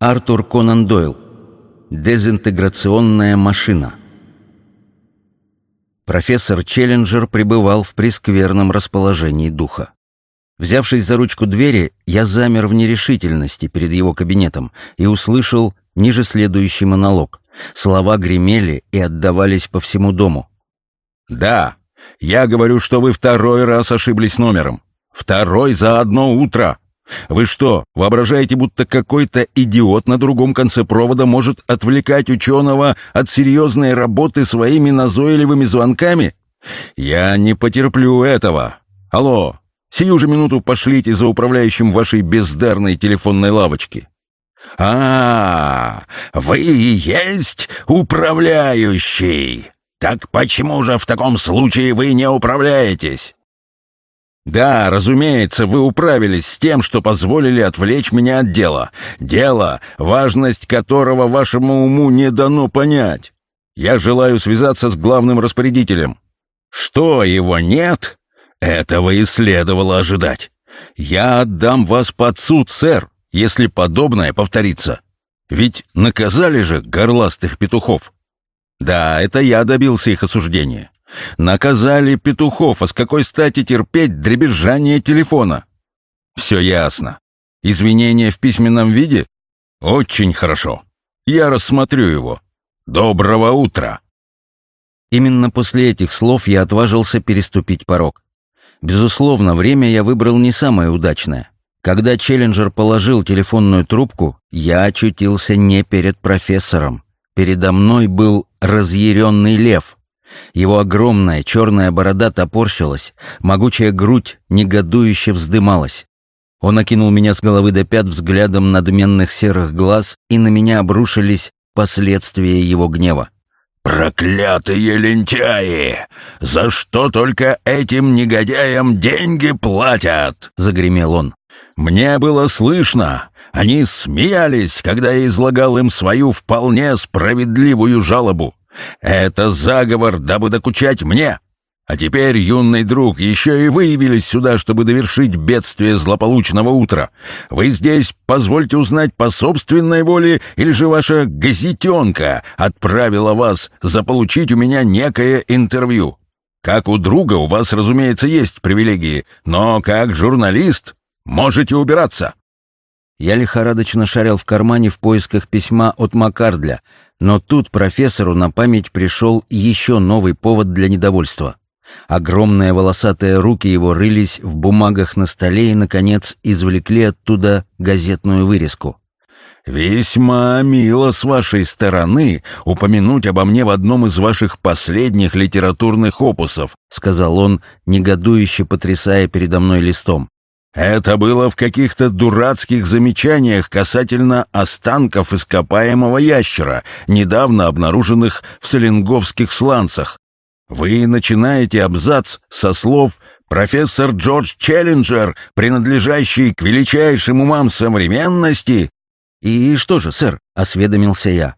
Артур Конан Дойл. Дезинтеграционная машина. Профессор Челленджер пребывал в прескверном расположении духа. Взявшись за ручку двери, я замер в нерешительности перед его кабинетом и услышал ниже следующий монолог. Слова гремели и отдавались по всему дому. «Да, я говорю, что вы второй раз ошиблись номером. Второй за одно утро. Вы что, воображаете, будто какой-то идиот на другом конце провода может отвлекать ученого от серьезной работы своими назойливыми звонками? Я не потерплю этого. Алло, сию же минуту пошлите за управляющим вашей бездарной телефонной лавочки. А, вы и есть управляющий. Так почему же в таком случае вы не управляетесь? Да, разумеется, вы управились с тем, что позволили отвлечь меня от дела. Дело, важность которого вашему уму не дано понять. Я желаю связаться с главным распорядителем. Что его нет? Этого и следовало ожидать. Я отдам вас под суд, сэр, если подобное повторится. Ведь наказали же горластых петухов. Да, это я добился их осуждения. Наказали петухов, а с какой стати терпеть дребезжание телефона? Все ясно. Извинения в письменном виде? Очень хорошо. Я рассмотрю его. Доброго утра. Именно после этих слов я отважился переступить порог. Безусловно, время я выбрал не самое удачное. Когда Челленджер положил телефонную трубку, я очутился не перед профессором. Передо мной был разъяренный лев — его огромная черная борода топорщилась, могучая грудь негодующе вздымалась. Он окинул меня с головы до пят взглядом надменных серых глаз, и на меня обрушились последствия его гнева. «Проклятые лентяи! За что только этим негодяям деньги платят?» — загремел он. «Мне было слышно. Они смеялись, когда я излагал им свою вполне справедливую жалобу. Это заговор, дабы докучать мне. А теперь, юный друг, еще и вы явились сюда, чтобы довершить бедствие злополучного утра. Вы здесь, позвольте узнать, по собственной воле, или же ваша газетенка отправила вас заполучить у меня некое интервью? Как у друга у вас, разумеется, есть привилегии, но как журналист можете убираться. Я лихорадочно шарил в кармане в поисках письма от Маккардля, но тут профессору на память пришел еще новый повод для недовольства. Огромные волосатые руки его рылись в бумагах на столе и, наконец, извлекли оттуда газетную вырезку. «Весьма мило с вашей стороны упомянуть обо мне в одном из ваших последних литературных опусов», — сказал он, негодующе потрясая передо мной листом. Это было в каких-то дурацких замечаниях касательно останков ископаемого ящера, недавно обнаруженных в Селенговских сланцах. Вы начинаете абзац со слов «Профессор Джордж Челленджер, принадлежащий к величайшим умам современности». «И что же, сэр?» — осведомился я.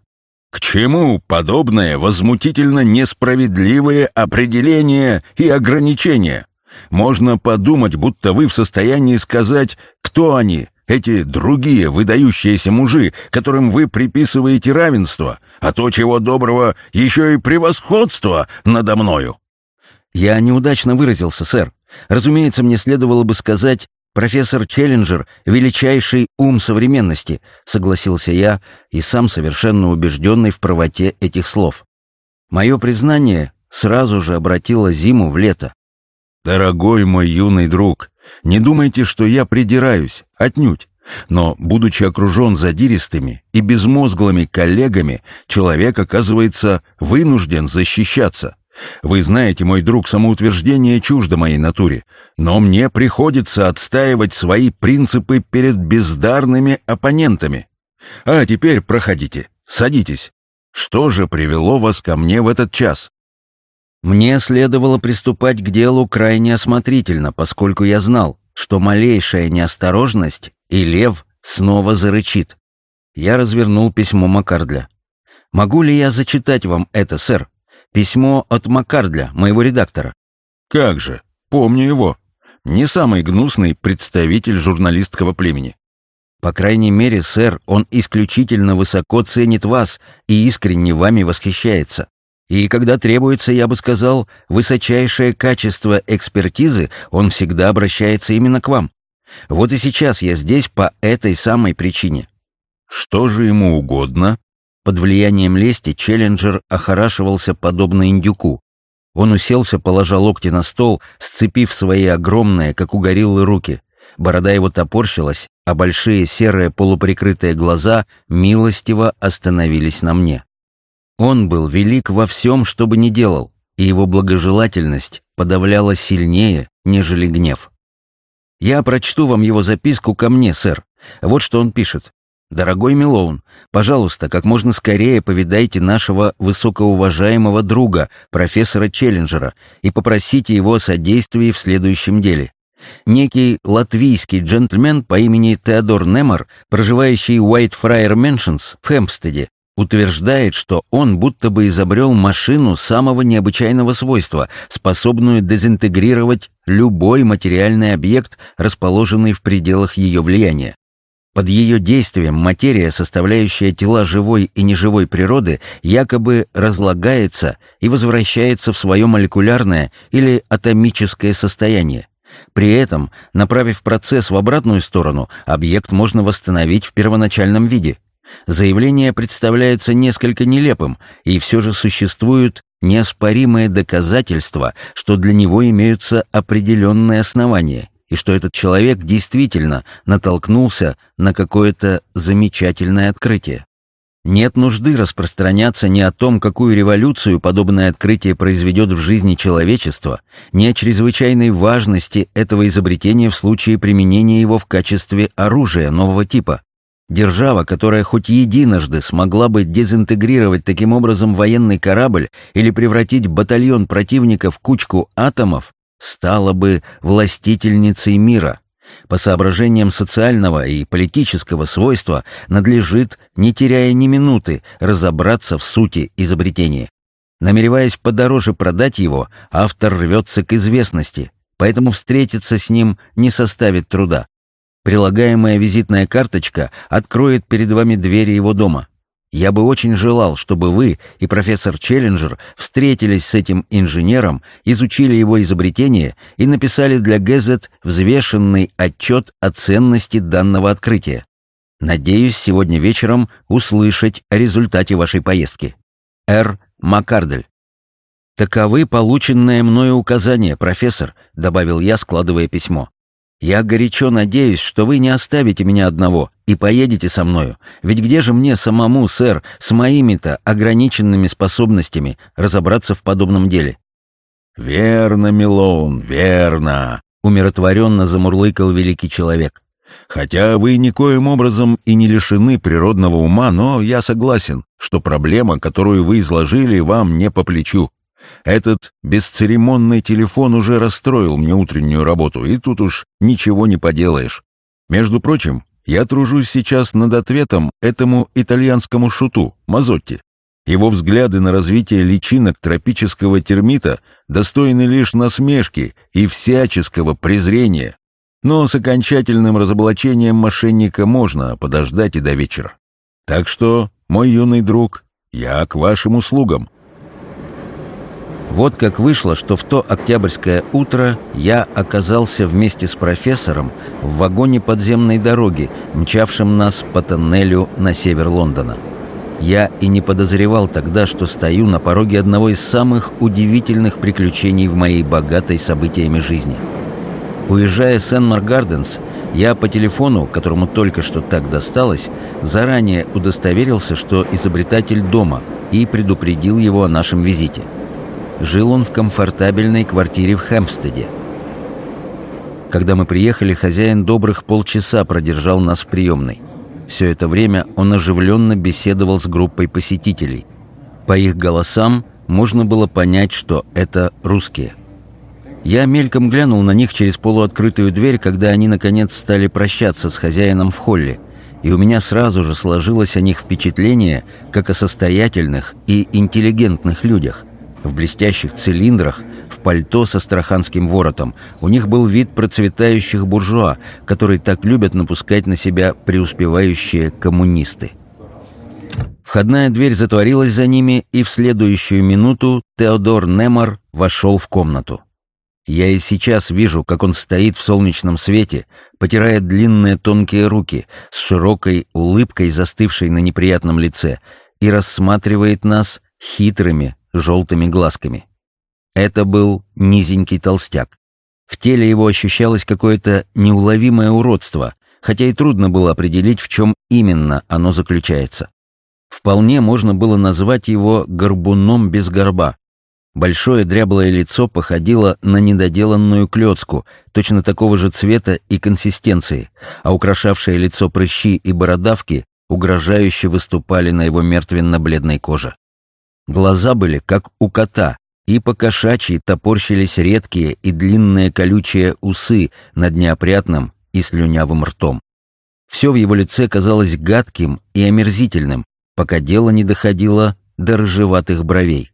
К чему подобное возмутительно несправедливое определение и ограничение? Можно подумать, будто вы в состоянии сказать, кто они, эти другие выдающиеся мужи, которым вы приписываете равенство, а то, чего доброго, еще и превосходство надо мною. Я неудачно выразился, сэр. Разумеется, мне следовало бы сказать «Профессор Челленджер — величайший ум современности», — согласился я и сам совершенно убежденный в правоте этих слов. Мое признание сразу же обратило зиму в лето. «Дорогой мой юный друг, не думайте, что я придираюсь, отнюдь. Но, будучи окружен задиристыми и безмозглыми коллегами, человек оказывается вынужден защищаться. Вы знаете, мой друг, самоутверждение чуждо моей натуре, но мне приходится отстаивать свои принципы перед бездарными оппонентами. А теперь проходите, садитесь. Что же привело вас ко мне в этот час? Мне следовало приступать к делу крайне осмотрительно, поскольку я знал, что малейшая неосторожность, и лев снова зарычит. Я развернул письмо Маккардля. «Могу ли я зачитать вам это, сэр? Письмо от Маккардля, моего редактора». «Как же, помню его. Не самый гнусный представитель журналистского племени. По крайней мере, сэр, он исключительно высоко ценит вас и искренне вами восхищается. И когда требуется, я бы сказал, высочайшее качество экспертизы, он всегда обращается именно к вам. Вот и сейчас я здесь по этой самой причине. Что же ему угодно? Под влиянием лести Челленджер охорашивался подобно индюку. Он уселся, положа локти на стол, сцепив свои огромные, как у гориллы, руки. Борода его топорщилась, а большие серые полуприкрытые глаза милостиво остановились на мне. Он был велик во всем, что бы ни делал, и его благожелательность подавляла сильнее, нежели гнев. «Я прочту вам его записку ко мне, сэр. Вот что он пишет. «Дорогой Милоун, пожалуйста, как можно скорее повидайте нашего высокоуважаемого друга, профессора Челленджера, и попросите его о содействии в следующем деле. Некий латвийский джентльмен по имени Теодор Немор, проживающий в Уайтфрайер Мэншенс в Хэмпстеде, утверждает, что он будто бы изобрел машину самого необычайного свойства, способную дезинтегрировать любой материальный объект, расположенный в пределах ее влияния. Под ее действием материя, составляющая тела живой и неживой природы, якобы разлагается и возвращается в свое молекулярное или атомическое состояние. При этом, направив процесс в обратную сторону, объект можно восстановить в первоначальном виде. Заявление представляется несколько нелепым, и все же существуют неоспоримые доказательства, что для него имеются определенные основания, и что этот человек действительно натолкнулся на какое-то замечательное открытие. Нет нужды распространяться ни о том, какую революцию подобное открытие произведет в жизни человечества, ни о чрезвычайной важности этого изобретения в случае применения его в качестве оружия нового типа. Держава, которая хоть единожды смогла бы дезинтегрировать таким образом военный корабль или превратить батальон противника в кучку атомов, стала бы властительницей мира по соображениям социального и политического свойства надлежит, не теряя ни минуты, разобраться в сути изобретения. Намереваясь подороже продать его, автор рвется к известности, поэтому встретиться с ним не составит труда. Прилагаемая визитная карточка откроет перед вами двери его дома. Я бы очень желал, чтобы вы и профессор Челленджер встретились с этим инженером, изучили его изобретение и написали для Гэзет взвешенный отчет о ценности данного открытия. Надеюсь сегодня вечером услышать о результате вашей поездки. Р. Маккардель. «Таковы полученные мною указания, профессор», — добавил я, складывая письмо. Я горячо надеюсь, что вы не оставите меня одного и поедете со мною. Ведь где же мне самому, сэр, с моими-то ограниченными способностями разобраться в подобном деле?» «Верно, Милоун, верно», — умиротворенно замурлыкал великий человек. «Хотя вы никоим образом и не лишены природного ума, но я согласен, что проблема, которую вы изложили, вам не по плечу. Этот бесцеремонный телефон уже расстроил мне утреннюю работу, и тут уж ничего не поделаешь. Между прочим, я тружусь сейчас над ответом этому итальянскому шуту, Мазотти. Его взгляды на развитие личинок тропического термита достойны лишь насмешки и всяческого презрения. Но с окончательным разоблачением мошенника можно подождать и до вечера. Так что, мой юный друг, я к вашим услугам. Вот как вышло, что в то октябрьское утро я оказался вместе с профессором в вагоне подземной дороги, мчавшем нас по тоннелю на север Лондона. Я и не подозревал тогда, что стою на пороге одного из самых удивительных приключений в моей богатой событиями жизни. Уезжая с Энмар Гарденс, я по телефону, которому только что так досталось, заранее удостоверился, что изобретатель дома, и предупредил его о нашем визите – Жил он в комфортабельной квартире в Хэмпстеде. Когда мы приехали, хозяин добрых полчаса продержал нас в приемной. Все это время он оживленно беседовал с группой посетителей. По их голосам можно было понять, что это русские. Я мельком глянул на них через полуоткрытую дверь, когда они, наконец, стали прощаться с хозяином в холле, и у меня сразу же сложилось о них впечатление, как о состоятельных и интеллигентных людях. В блестящих цилиндрах, в пальто со астраханским воротом. У них был вид процветающих буржуа, которые так любят напускать на себя преуспевающие коммунисты. Входная дверь затворилась за ними, и в следующую минуту Теодор Немар вошел в комнату. Я и сейчас вижу, как он стоит в солнечном свете, потирая длинные тонкие руки, с широкой улыбкой, застывшей на неприятном лице, и рассматривает нас хитрыми желтыми глазками. Это был низенький толстяк. В теле его ощущалось какое-то неуловимое уродство, хотя и трудно было определить, в чем именно оно заключается. Вполне можно было назвать его горбуном без горба. Большое дряблое лицо походило на недоделанную клетку, точно такого же цвета и консистенции, а украшавшее лицо прыщи и бородавки угрожающе выступали на его мертвенно-бледной коже. Глаза были, как у кота, и по кошачьи топорщились редкие и длинные колючие усы над неопрятным и слюнявым ртом. Все в его лице казалось гадким и омерзительным, пока дело не доходило до рыжеватых бровей.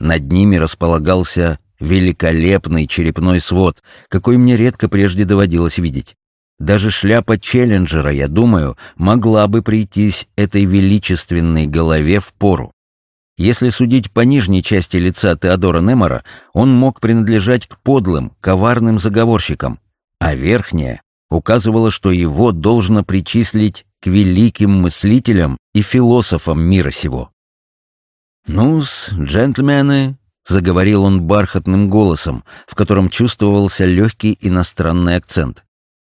Над ними располагался великолепный черепной свод, какой мне редко прежде доводилось видеть. Даже шляпа Челленджера, я думаю, могла бы прийтись этой величественной голове в пору. Если судить по нижней части лица Теодора Немора, он мог принадлежать к подлым, коварным заговорщикам, а верхняя указывала, что его должно причислить к великим мыслителям и философам мира сего. «Ну-с, джентльмены», — заговорил он бархатным голосом, в котором чувствовался легкий иностранный акцент.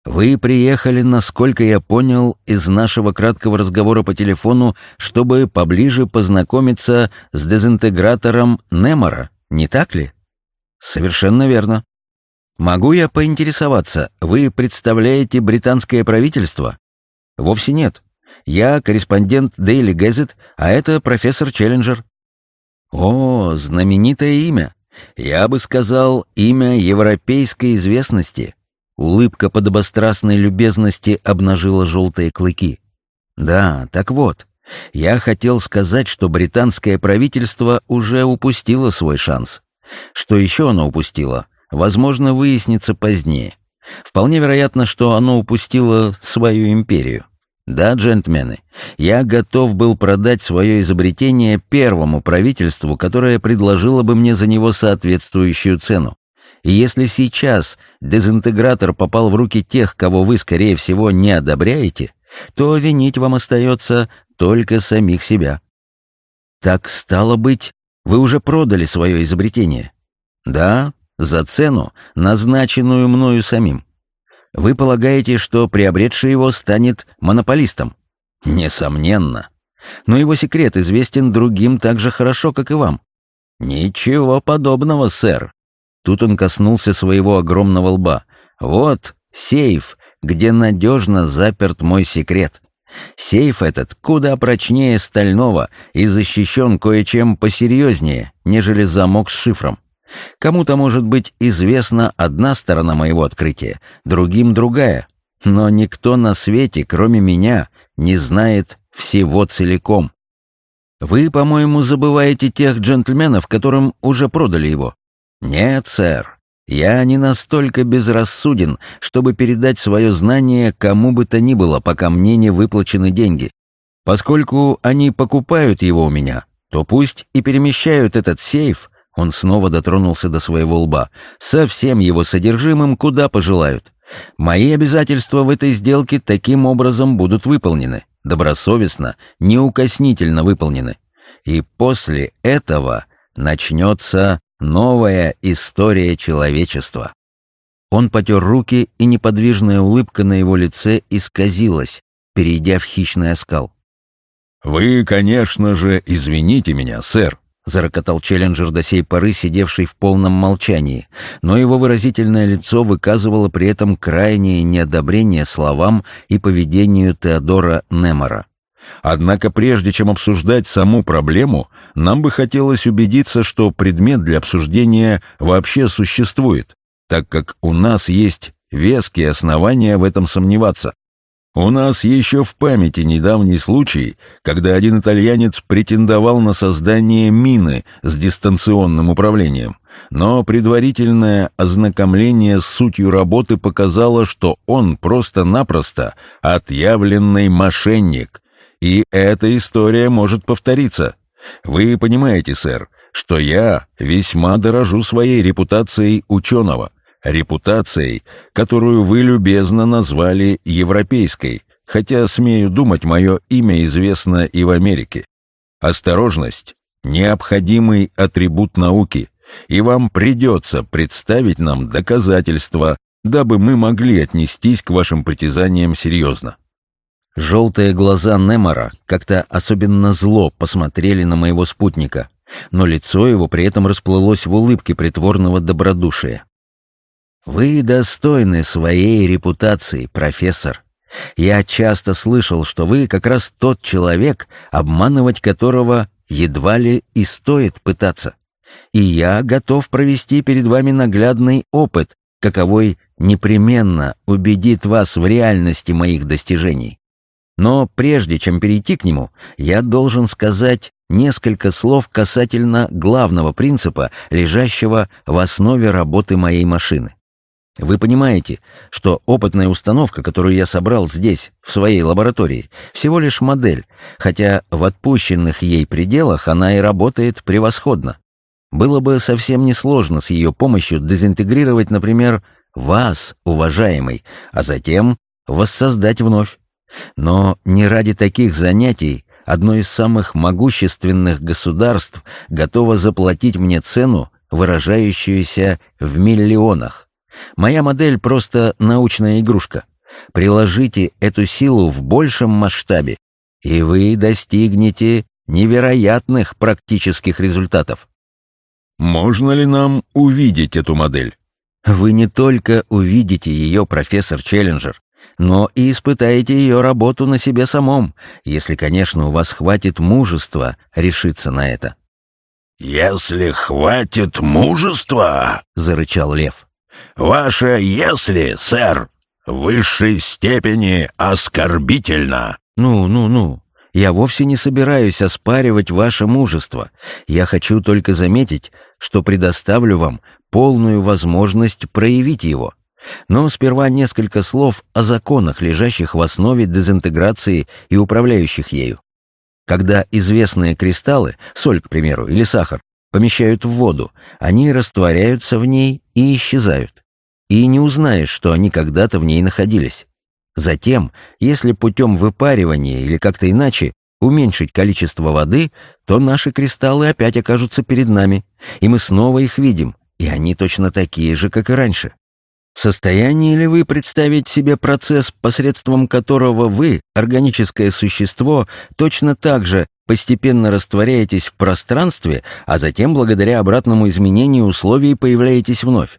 «Вы приехали, насколько я понял, из нашего краткого разговора по телефону, чтобы поближе познакомиться с дезинтегратором Немора, не так ли?» «Совершенно верно. Могу я поинтересоваться, вы представляете британское правительство?» Вовсе нет. Я корреспондент Daily Gazette, а это профессор Челленджер. О, знаменитое имя. Я бы сказал, имя европейской известности. Улыбка подобострастной любезности обнажила желтые клыки. Да, так вот, я хотел сказать, что британское правительство уже упустило свой шанс. Что еще оно упустило, возможно, выяснится позднее. Вполне вероятно, что оно упустило свою империю. Да, джентльмены, я готов был продать свое изобретение первому правительству, которое предложило бы мне за него соответствующую цену. И если сейчас дезинтегратор попал в руки тех, кого вы, скорее всего, не одобряете, то винить вам остается только самих себя. Так стало быть, вы уже продали свое изобретение. Да, за цену, назначенную мною самим. Вы полагаете, что приобретший его станет монополистом? Несомненно. Но его секрет известен другим так же хорошо, как и вам. Ничего подобного, сэр. Тут он коснулся своего огромного лба. Вот сейф, где надежно заперт мой секрет. Сейф этот куда прочнее стального и защищен кое-чем посерьезнее, нежели замок с шифром. Кому-то, может быть, известна одна сторона моего открытия, другим другая. Но никто на свете, кроме меня, не знает всего целиком. Вы, по-моему, забываете тех джентльменов, которым уже продали его. Нет, сэр. Я не настолько безрассуден, чтобы передать свое знание кому бы то ни было, пока мне не выплачены деньги. Поскольку они покупают его у меня, то пусть и перемещают этот сейф он снова дотронулся до своего лба. «Со всем его содержимым куда пожелают. Мои обязательства в этой сделке таким образом будут выполнены. Добросовестно, неукоснительно выполнены. И после этого начнется новая история человечества». Он потер руки, и неподвижная улыбка на его лице исказилась, перейдя в хищный оскал. «Вы, конечно же, извините меня, сэр», — зарокотал Челленджер до сей поры, сидевший в полном молчании, но его выразительное лицо выказывало при этом крайнее неодобрение словам и поведению Теодора Немора. «Однако прежде чем обсуждать саму проблему, нам бы хотелось убедиться, что предмет для обсуждения вообще существует, так как у нас есть веские основания в этом сомневаться. У нас еще в памяти недавний случай, когда один итальянец претендовал на создание мины с дистанционным управлением, но предварительное ознакомление с сутью работы показало, что он просто-напросто отъявленный мошенник, и эта история может повториться. Вы понимаете, сэр, что я весьма дорожу своей репутацией ученого, репутацией, которую вы любезно назвали европейской, хотя, смею думать, мое имя известно и в Америке. Осторожность — необходимый атрибут науки, и вам придется представить нам доказательства, дабы мы могли отнестись к вашим притязаниям серьезно. Желтые глаза Немора как-то особенно зло посмотрели на моего спутника, но лицо его при этом расплылось в улыбке притворного добродушия. «Вы достойны своей репутации, профессор. Я часто слышал, что вы как раз тот человек, обманывать которого едва ли и стоит пытаться. И я готов провести перед вами наглядный опыт, каковой непременно убедит вас в реальности моих достижений. Но прежде чем перейти к нему, я должен сказать несколько слов касательно главного принципа, лежащего в основе работы моей машины. Вы понимаете, что опытная установка, которую я собрал здесь, в своей лаборатории, всего лишь модель, хотя в отпущенных ей пределах она и работает превосходно. Было бы совсем несложно с ее помощью дезинтегрировать, например, вас, уважаемый, а затем воссоздать вновь. Но не ради таких занятий одно из самых могущественных государств готово заплатить мне цену, выражающуюся в миллионах. Моя модель просто научная игрушка. Приложите эту силу в большем масштабе, и вы достигнете невероятных практических результатов. Можно ли нам увидеть эту модель? Вы не только увидите ее, профессор Челленджер, но и испытаете ее работу на себе самом, если, конечно, у вас хватит мужества решиться на это. «Если хватит мужества», — зарычал лев, — «ваше «если», сэр, в высшей степени оскорбительно». «Ну, ну, ну, я вовсе не собираюсь оспаривать ваше мужество. Я хочу только заметить, что предоставлю вам полную возможность проявить его. Но сперва несколько слов о законах, лежащих в основе дезинтеграции и управляющих ею. Когда известные кристаллы, соль, к примеру, или сахар, помещают в воду, они растворяются в ней и исчезают. И не узнаешь, что они когда-то в ней находились. Затем, если путем выпаривания или как-то иначе уменьшить количество воды, то наши кристаллы опять окажутся перед нами, и мы снова их видим, и они точно такие же, как и раньше. В состоянии ли вы представить себе процесс, посредством которого вы, органическое существо, точно так же постепенно растворяетесь в пространстве, а затем благодаря обратному изменению условий появляетесь вновь?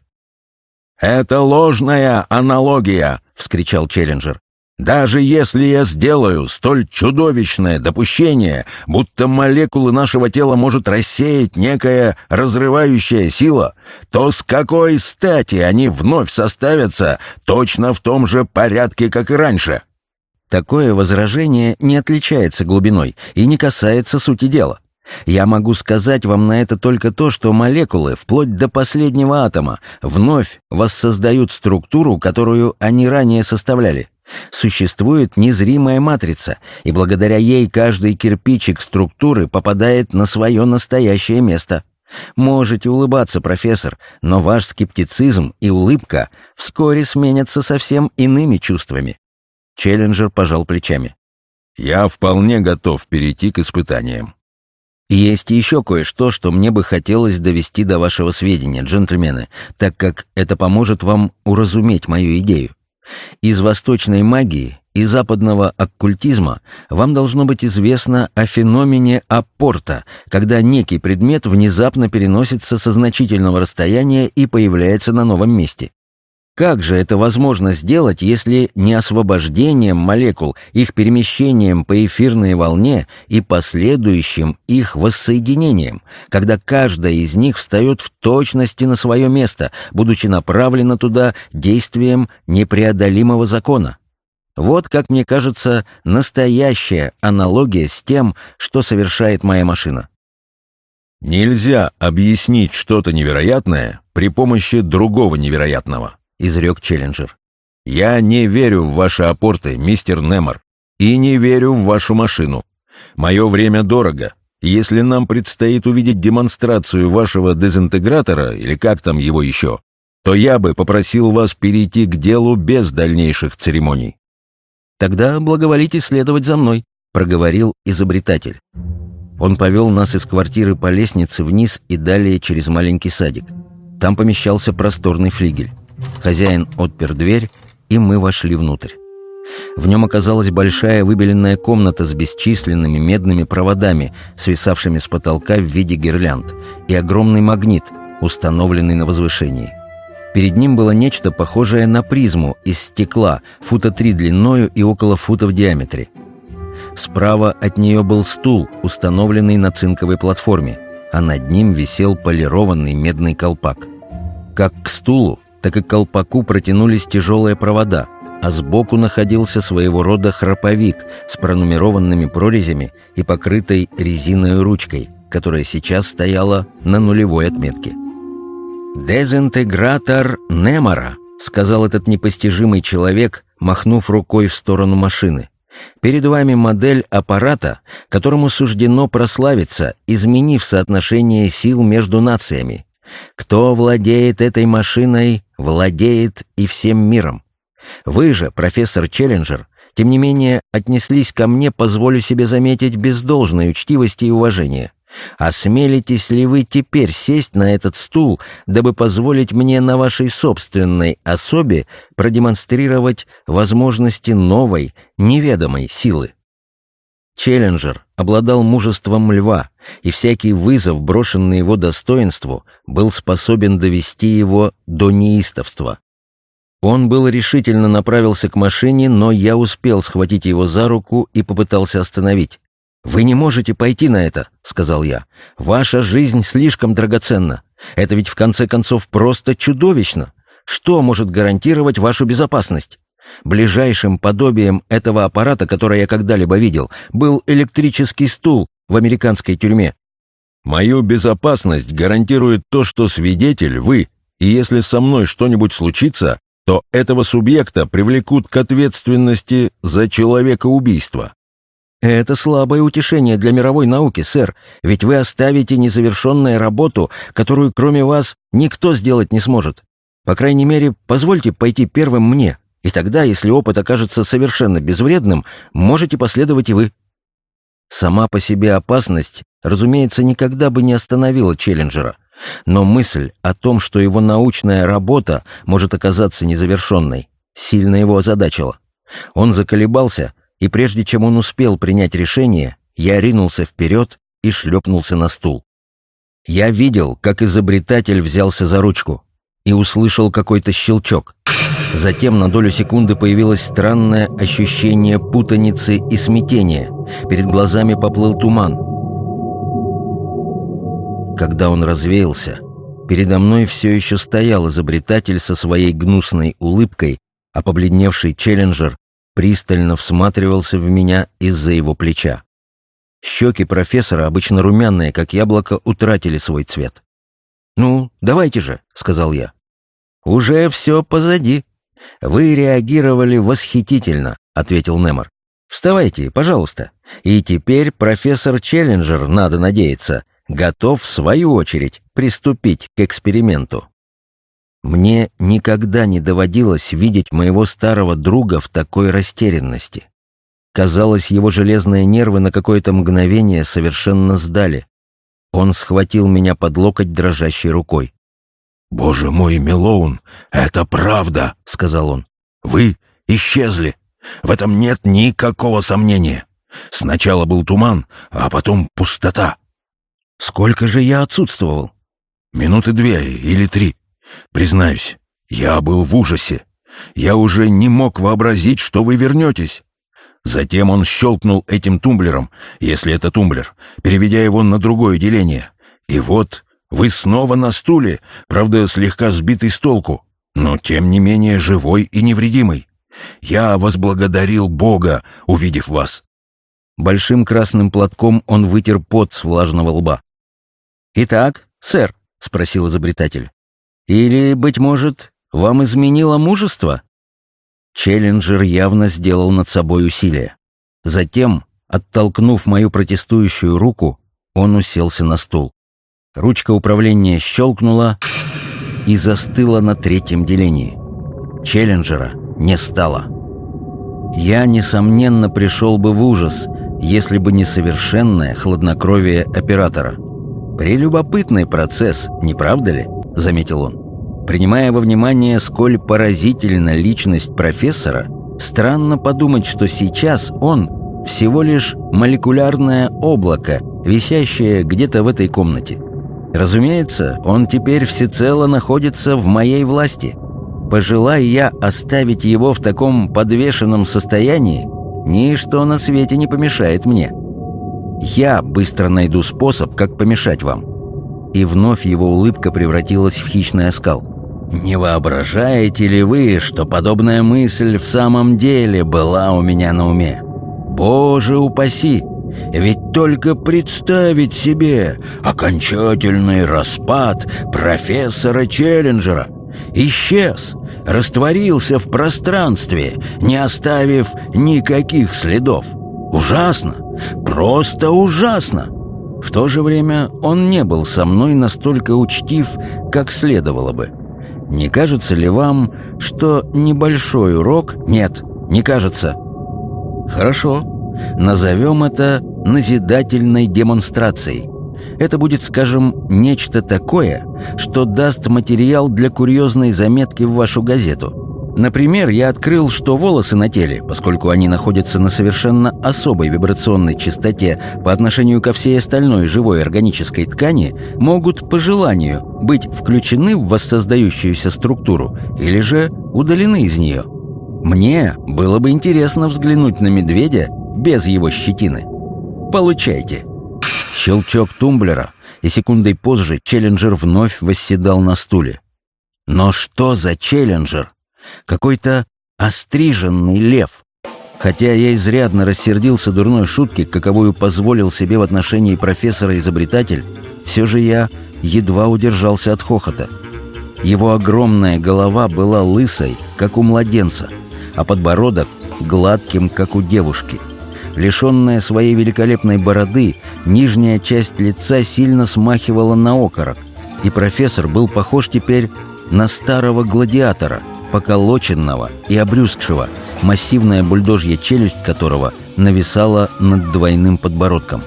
«Это ложная аналогия!» — вскричал Челленджер. «Даже если я сделаю столь чудовищное допущение, будто молекулы нашего тела может рассеять некая разрывающая сила, то с какой стати они вновь составятся точно в том же порядке, как и раньше?» Такое возражение не отличается глубиной и не касается сути дела. Я могу сказать вам на это только то, что молекулы, вплоть до последнего атома, вновь воссоздают структуру, которую они ранее составляли. Существует незримая матрица, и благодаря ей каждый кирпичик структуры попадает на свое настоящее место. Можете улыбаться, профессор, но ваш скептицизм и улыбка вскоре сменятся совсем иными чувствами. Челленджер пожал плечами. «Я вполне готов перейти к испытаниям. Есть еще кое-что, что мне бы хотелось довести до вашего сведения, джентльмены, так как это поможет вам уразуметь мою идею. Из восточной магии и западного оккультизма вам должно быть известно о феномене аппорта, когда некий предмет внезапно переносится со значительного расстояния и появляется на новом месте. Как же это возможно сделать, если не освобождением молекул, их перемещением по эфирной волне и последующим их воссоединением, когда каждая из них встает в точности на свое место, будучи направлена туда действием непреодолимого закона? Вот, как мне кажется, настоящая аналогия с тем, что совершает моя машина. «Нельзя объяснить что-то невероятное при помощи другого невероятного», — изрек Челленджер. «Я не верю в ваши апорты, мистер Немор, и не верю в вашу машину. Мое время дорого, если нам предстоит увидеть демонстрацию вашего дезинтегратора, или как там его еще, то я бы попросил вас перейти к делу без дальнейших церемоний». «Тогда благоволите следовать за мной», — проговорил изобретатель. Он повел нас из квартиры по лестнице вниз и далее через маленький садик. Там помещался просторный флигель. Хозяин отпер дверь, и мы вошли внутрь. В нем оказалась большая выбеленная комната с бесчисленными медными проводами, свисавшими с потолка в виде гирлянд, и огромный магнит, установленный на возвышении. Перед ним было нечто похожее на призму из стекла, фута три длиною и около фута в диаметре. Справа от нее был стул, установленный на цинковой платформе, а над ним висел полированный медный колпак. Как к стулу, так и к колпаку протянулись тяжелые провода, а сбоку находился своего рода храповик с пронумерованными прорезями и покрытой резиной ручкой, которая сейчас стояла на нулевой отметке. «Дезинтегратор Немора», — сказал этот непостижимый человек, махнув рукой в сторону машины. «Перед вами модель аппарата, которому суждено прославиться, изменив соотношение сил между нациями. Кто владеет этой машиной, владеет и всем миром. Вы же, профессор Челленджер, тем не менее отнеслись ко мне, позволю себе заметить, без должной учтивости и уважения. Осмелитесь ли вы теперь сесть на этот стул, дабы позволить мне на вашей собственной особе продемонстрировать возможности новой, неведомой силы? Челленджер обладал мужеством льва, и всякий вызов, брошенный его достоинству, был способен довести его до неистовства. Он был решительно направился к машине, но я успел схватить его за руку и попытался остановить. «Вы не можете пойти на это», — сказал я. «Ваша жизнь слишком драгоценна. Это ведь в конце концов просто чудовищно. Что может гарантировать вашу безопасность?» Ближайшим подобием этого аппарата, который я когда-либо видел, был электрический стул в американской тюрьме. «Мою безопасность гарантирует то, что свидетель — вы, и если со мной что-нибудь случится, то этого субъекта привлекут к ответственности за человекоубийство. Это слабое утешение для мировой науки, сэр, ведь вы оставите незавершенную работу, которую кроме вас никто сделать не сможет. По крайней мере, позвольте пойти первым мне, и тогда, если опыт окажется совершенно безвредным, можете последовать и вы. Сама по себе опасность, разумеется, никогда бы не остановила Челленджера, но мысль о том, что его научная работа может оказаться незавершенной, сильно его озадачила. Он заколебался, и прежде чем он успел принять решение, я ринулся вперед и шлепнулся на стул. Я видел, как изобретатель взялся за ручку и услышал какой-то щелчок. Затем на долю секунды появилось странное ощущение путаницы и смятения. Перед глазами поплыл туман. Когда он развеялся, передо мной все еще стоял изобретатель со своей гнусной улыбкой, а побледневший челленджер пристально всматривался в меня из-за его плеча. Щеки профессора, обычно румяные, как яблоко, утратили свой цвет. «Ну, давайте же», — сказал я. «Уже все позади. Вы реагировали восхитительно», — ответил Немор. «Вставайте, пожалуйста. И теперь профессор Челленджер, надо надеяться, готов, в свою очередь, приступить к эксперименту». Мне никогда не доводилось видеть моего старого друга в такой растерянности. Казалось, его железные нервы на какое-то мгновение совершенно сдали. Он схватил меня под локоть дрожащей рукой. «Боже мой, Милоун, это правда!» — сказал он. «Вы исчезли. В этом нет никакого сомнения. Сначала был туман, а потом пустота». «Сколько же я отсутствовал?» «Минуты две или три. Признаюсь, я был в ужасе. Я уже не мог вообразить, что вы вернетесь. Затем он щелкнул этим тумблером, если это тумблер, переведя его на другое деление. И вот вы снова на стуле, правда, слегка сбитый с толку, но тем не менее живой и невредимый. Я возблагодарил Бога, увидев вас». Большим красным платком он вытер пот с влажного лба. «Итак, сэр», — спросил изобретатель, — «или, быть может, вам изменило мужество?» Челленджер явно сделал над собой усилие. Затем, оттолкнув мою протестующую руку, он уселся на стул. Ручка управления щелкнула и застыла на третьем делении. Челленджера не стало. Я, несомненно, пришел бы в ужас, если бы не совершенное хладнокровие оператора. «Прелюбопытный процесс, не правда ли?» — заметил он. Принимая во внимание, сколь поразительна личность профессора, странно подумать, что сейчас он всего лишь молекулярное облако, висящее где-то в этой комнате. Разумеется, он теперь всецело находится в моей власти. Пожелая я оставить его в таком подвешенном состоянии, ничто на свете не помешает мне. Я быстро найду способ, как помешать вам». И вновь его улыбка превратилась в хищный оскал. «Не воображаете ли вы, что подобная мысль в самом деле была у меня на уме? Боже упаси! Ведь только представить себе окончательный распад профессора Челленджера. Исчез, растворился в пространстве, не оставив никаких следов. Ужасно, просто ужасно. В то же время он не был со мной настолько учтив, как следовало бы. Не кажется ли вам, что небольшой урок... Нет, не кажется. Хорошо, Назовем это назидательной демонстрацией. Это будет, скажем, нечто такое, что даст материал для курьезной заметки в вашу газету. Например, я открыл, что волосы на теле, поскольку они находятся на совершенно особой вибрационной частоте по отношению ко всей остальной живой органической ткани, могут по желанию быть включены в воссоздающуюся структуру или же удалены из нее. Мне было бы интересно взглянуть на медведя без его щетины. Получайте. Щелчок тумблера, и секундой позже Челленджер вновь восседал на стуле. Но что за Челленджер? Какой-то остриженный лев. Хотя я изрядно рассердился дурной шутки, каковую позволил себе в отношении профессора-изобретатель, все же я едва удержался от хохота. Его огромная голова была лысой, как у младенца, а подбородок гладким, как у девушки — Лишенная своей великолепной бороды, нижняя часть лица сильно смахивала на окорок, и профессор был похож теперь на старого гладиатора, поколоченного и обрюзгшего, массивная бульдожья челюсть которого нависала над двойным подбородком.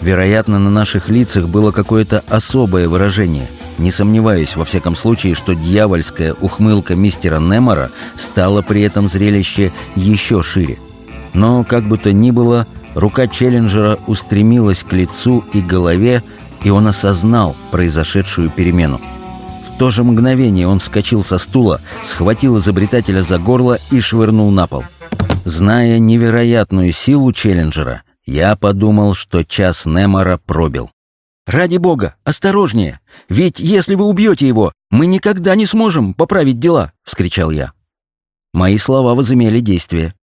Вероятно, на наших лицах было какое-то особое выражение. Не сомневаюсь, во всяком случае, что дьявольская ухмылка мистера Немора стала при этом зрелище еще шире. Но, как бы то ни было, рука Челленджера устремилась к лицу и голове, и он осознал произошедшую перемену. В то же мгновение он вскочил со стула, схватил изобретателя за горло и швырнул на пол. Зная невероятную силу Челленджера, я подумал, что час Немора пробил. «Ради бога, осторожнее! Ведь если вы убьете его, мы никогда не сможем поправить дела!» — вскричал я. Мои слова возымели действие.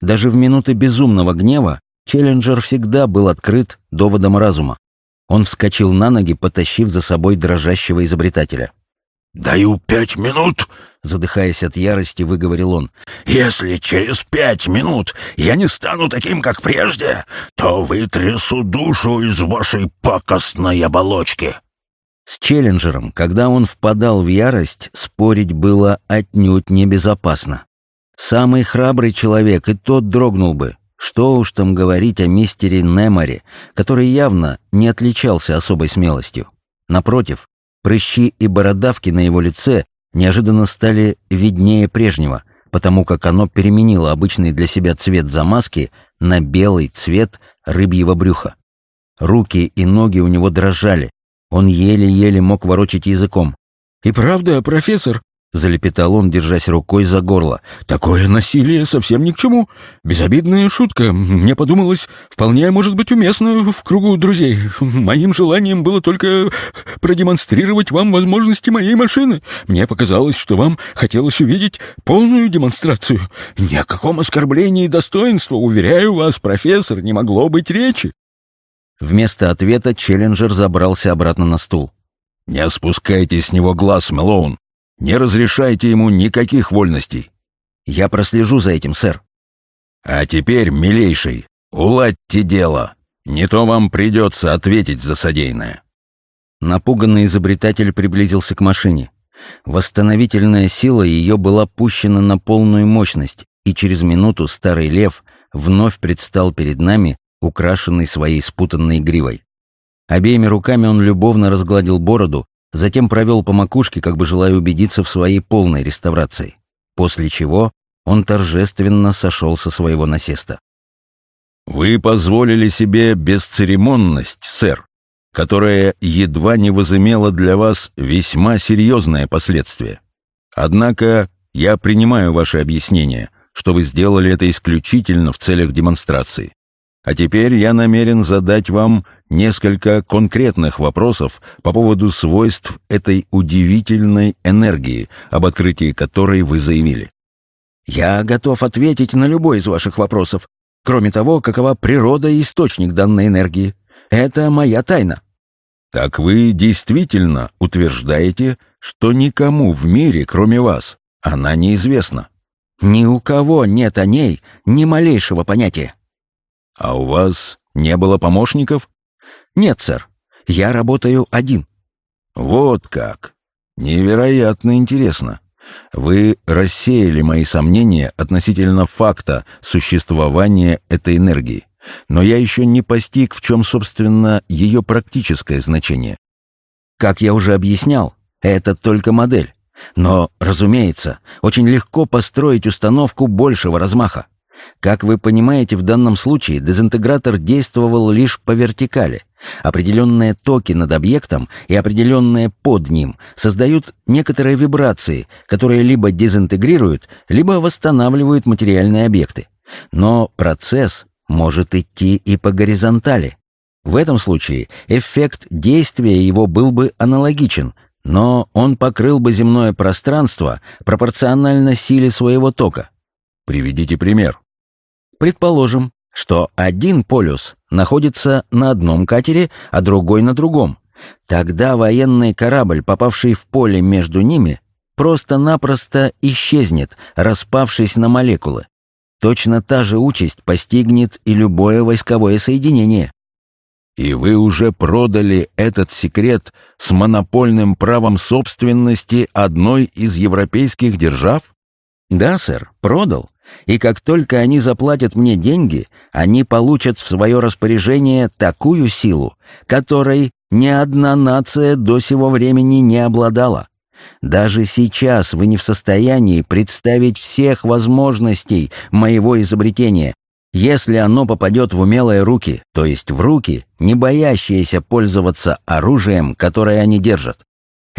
Даже в минуты безумного гнева Челленджер всегда был открыт доводом разума. Он вскочил на ноги, потащив за собой дрожащего изобретателя. «Даю пять минут!» — задыхаясь от ярости, выговорил он. «Если через пять минут я не стану таким, как прежде, то вытрясу душу из вашей пакостной оболочки!» С Челленджером, когда он впадал в ярость, спорить было отнюдь небезопасно. Самый храбрый человек и тот дрогнул бы. Что уж там говорить о мистере Неморе, который явно не отличался особой смелостью. Напротив, прыщи и бородавки на его лице неожиданно стали виднее прежнего, потому как оно переменило обычный для себя цвет замазки на белый цвет рыбьего брюха. Руки и ноги у него дрожали, он еле-еле мог ворочать языком. «И правда, профессор, — залепетал он, держась рукой за горло. «Такое насилие совсем ни к чему. Безобидная шутка. Мне подумалось, вполне может быть уместно в кругу друзей. Моим желанием было только продемонстрировать вам возможности моей машины. Мне показалось, что вам хотелось увидеть полную демонстрацию. Ни о каком оскорблении достоинства, уверяю вас, профессор, не могло быть речи». Вместо ответа Челленджер забрался обратно на стул. «Не спускайте с него глаз, Мэлоун. Не разрешайте ему никаких вольностей. Я прослежу за этим, сэр. А теперь, милейший, уладьте дело. Не то вам придется ответить за содеянное. Напуганный изобретатель приблизился к машине. Восстановительная сила ее была пущена на полную мощность, и через минуту старый лев вновь предстал перед нами, украшенный своей спутанной гривой. Обеими руками он любовно разгладил бороду, затем провел по макушке, как бы желая убедиться в своей полной реставрации, после чего он торжественно сошел со своего насеста. «Вы позволили себе бесцеремонность, сэр, которая едва не возымела для вас весьма серьезное последствие. Однако я принимаю ваше объяснение, что вы сделали это исключительно в целях демонстрации. А теперь я намерен задать вам несколько конкретных вопросов по поводу свойств этой удивительной энергии, об открытии которой вы заявили. Я готов ответить на любой из ваших вопросов. Кроме того, какова природа и источник данной энергии. Это моя тайна. Так вы действительно утверждаете, что никому в мире, кроме вас, она неизвестна? Ни у кого нет о ней ни малейшего понятия. А у вас не было помощников? Нет, сэр. Я работаю один. Вот как. Невероятно интересно. Вы рассеяли мои сомнения относительно факта существования этой энергии. Но я еще не постиг, в чем, собственно, ее практическое значение. Как я уже объяснял, это только модель. Но, разумеется, очень легко построить установку большего размаха. Как вы понимаете, в данном случае дезинтегратор действовал лишь по вертикали. Определенные токи над объектом и определенные под ним создают некоторые вибрации, которые либо дезинтегрируют, либо восстанавливают материальные объекты. Но процесс может идти и по горизонтали. В этом случае эффект действия его был бы аналогичен, но он покрыл бы земное пространство пропорционально силе своего тока. Приведите пример. Предположим, что один полюс находится на одном катере, а другой на другом. Тогда военный корабль, попавший в поле между ними, просто-напросто исчезнет, распавшись на молекулы. Точно та же участь постигнет и любое войсковое соединение. И вы уже продали этот секрет с монопольным правом собственности одной из европейских держав? Да, сэр, продал. И как только они заплатят мне деньги, они получат в свое распоряжение такую силу, которой ни одна нация до сего времени не обладала. Даже сейчас вы не в состоянии представить всех возможностей моего изобретения. Если оно попадет в умелые руки, то есть в руки, не боящиеся пользоваться оружием, которое они держат.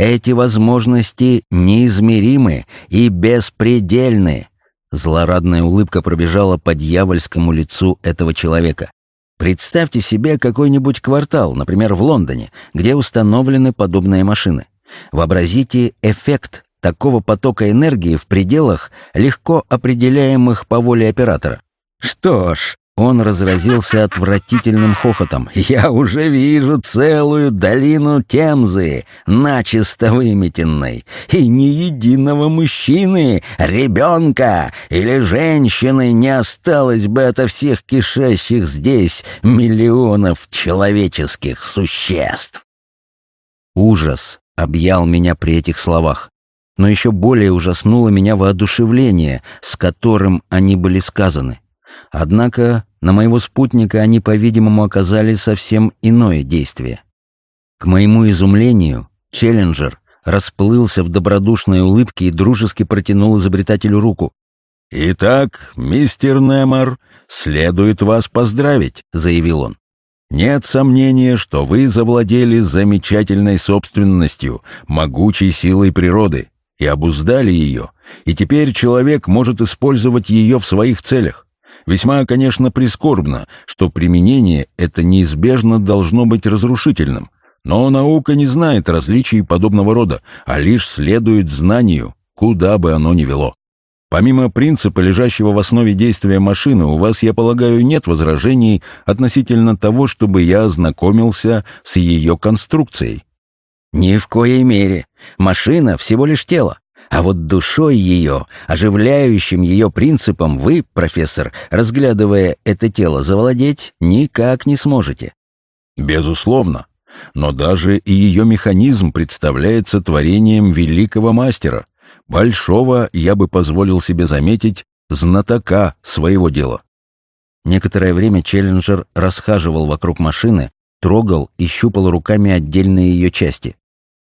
Эти возможности неизмеримы и беспредельны. Злорадная улыбка пробежала по дьявольскому лицу этого человека. Представьте себе какой-нибудь квартал, например, в Лондоне, где установлены подобные машины. Вообразите эффект такого потока энергии в пределах, легко определяемых по воле оператора. Что ж, он разразился отвратительным хохотом. «Я уже вижу целую долину Темзы, начисто выметенной, и ни единого мужчины, ребенка или женщины не осталось бы ото всех кишащих здесь миллионов человеческих существ». Ужас объял меня при этих словах. Но еще более ужаснуло меня воодушевление, с которым они были сказаны. Однако на моего спутника они, по-видимому, оказали совсем иное действие. К моему изумлению, Челленджер расплылся в добродушной улыбке и дружески протянул изобретателю руку. «Итак, мистер Немар, следует вас поздравить», — заявил он. «Нет сомнения, что вы завладели замечательной собственностью, могучей силой природы, и обуздали ее, и теперь человек может использовать ее в своих целях. Весьма, конечно, прискорбно, что применение это неизбежно должно быть разрушительным, но наука не знает различий подобного рода, а лишь следует знанию, куда бы оно ни вело. Помимо принципа, лежащего в основе действия машины, у вас, я полагаю, нет возражений относительно того, чтобы я ознакомился с ее конструкцией. Ни в коей мере. Машина всего лишь тело. А вот душой ее, оживляющим ее принципом вы, профессор, разглядывая это тело, завладеть никак не сможете. Безусловно. Но даже и ее механизм представляется творением великого мастера, большого, я бы позволил себе заметить, знатока своего дела. Некоторое время Челленджер расхаживал вокруг машины, трогал и щупал руками отдельные ее части.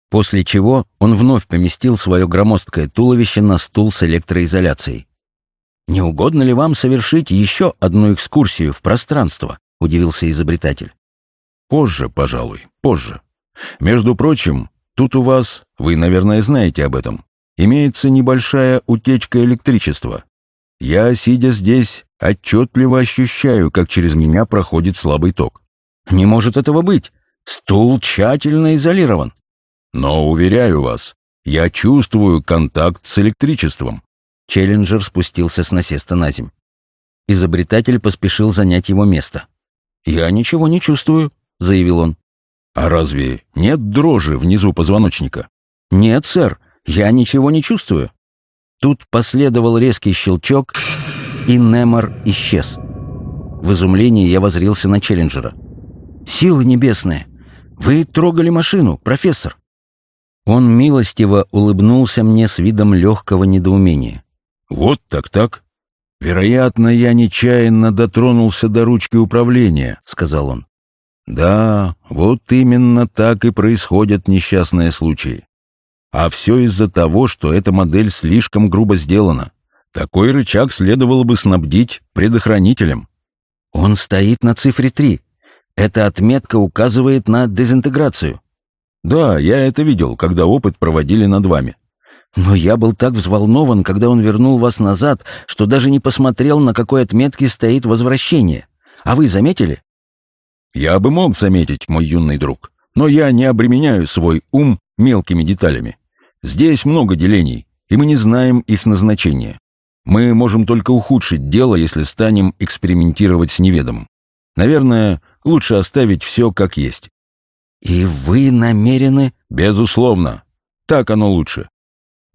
После чего он вновь поместил свое громоздкое туловище на стул с электроизоляцией. «Не угодно ли вам совершить еще одну экскурсию в пространство?» — удивился изобретатель. «Позже, пожалуй, позже. Между прочим, тут у вас, вы, наверное, знаете об этом, имеется небольшая утечка электричества. Я, сидя здесь, отчетливо ощущаю, как через меня проходит слабый ток. Не может этого быть. Стул тщательно изолирован. Но, уверяю вас, я чувствую контакт с электричеством. Челленджер спустился с насеста на земь. Изобретатель поспешил занять его место. «Я ничего не чувствую», — заявил он. «А разве нет дрожи внизу позвоночника?» «Нет, сэр, я ничего не чувствую». Тут последовал резкий щелчок, и Немор исчез. В изумлении я возрился на Челленджера. «Силы небесные! Вы трогали машину, профессор!» Он милостиво улыбнулся мне с видом легкого недоумения. «Вот так-так. Вероятно, я нечаянно дотронулся до ручки управления», — сказал он. «Да, вот именно так и происходят несчастные случаи. А все из-за того, что эта модель слишком грубо сделана. Такой рычаг следовало бы снабдить предохранителем». «Он стоит на цифре 3. Эта отметка указывает на дезинтеграцию». «Да, я это видел, когда опыт проводили над вами». «Но я был так взволнован, когда он вернул вас назад, что даже не посмотрел, на какой отметке стоит возвращение. А вы заметили?» «Я бы мог заметить, мой юный друг, но я не обременяю свой ум мелкими деталями. Здесь много делений, и мы не знаем их назначения. Мы можем только ухудшить дело, если станем экспериментировать с неведомым. Наверное, лучше оставить все как есть. «И вы намерены...» «Безусловно. Так оно лучше».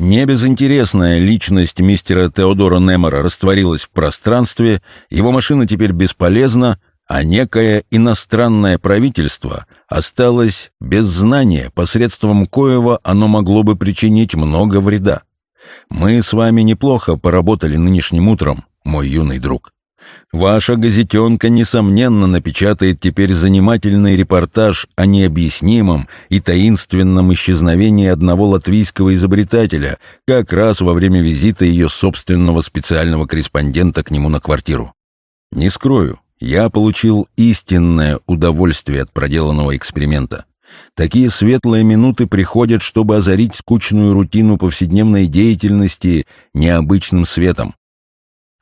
Небезынтересная личность мистера Теодора Немора растворилась в пространстве, его машина теперь бесполезна, а некое иностранное правительство осталось без знания, посредством коего оно могло бы причинить много вреда. Мы с вами неплохо поработали нынешним утром, мой юный друг. Ваша газетенка, несомненно, напечатает теперь занимательный репортаж о необъяснимом и таинственном исчезновении одного латвийского изобретателя как раз во время визита ее собственного специального корреспондента к нему на квартиру. Не скрою, я получил истинное удовольствие от проделанного эксперимента. Такие светлые минуты приходят, чтобы озарить скучную рутину повседневной деятельности необычным светом.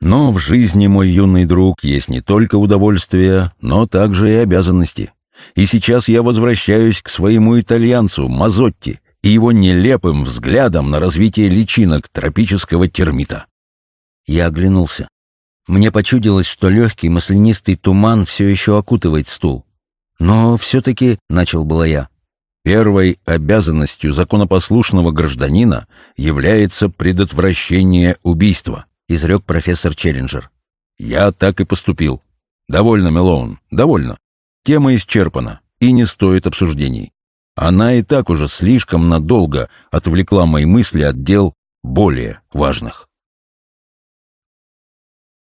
Но в жизни, мой юный друг, есть не только удовольствие, но также и обязанности. И сейчас я возвращаюсь к своему итальянцу Мазотти и его нелепым взглядом на развитие личинок тропического термита. Я оглянулся. Мне почудилось, что легкий маслянистый туман все еще окутывает стул. Но все-таки, — начал было я, — первой обязанностью законопослушного гражданина является предотвращение убийства. — изрек профессор Челленджер. «Я так и поступил. Довольно, Мелоун, довольно. Тема исчерпана и не стоит обсуждений. Она и так уже слишком надолго отвлекла мои мысли от дел более важных».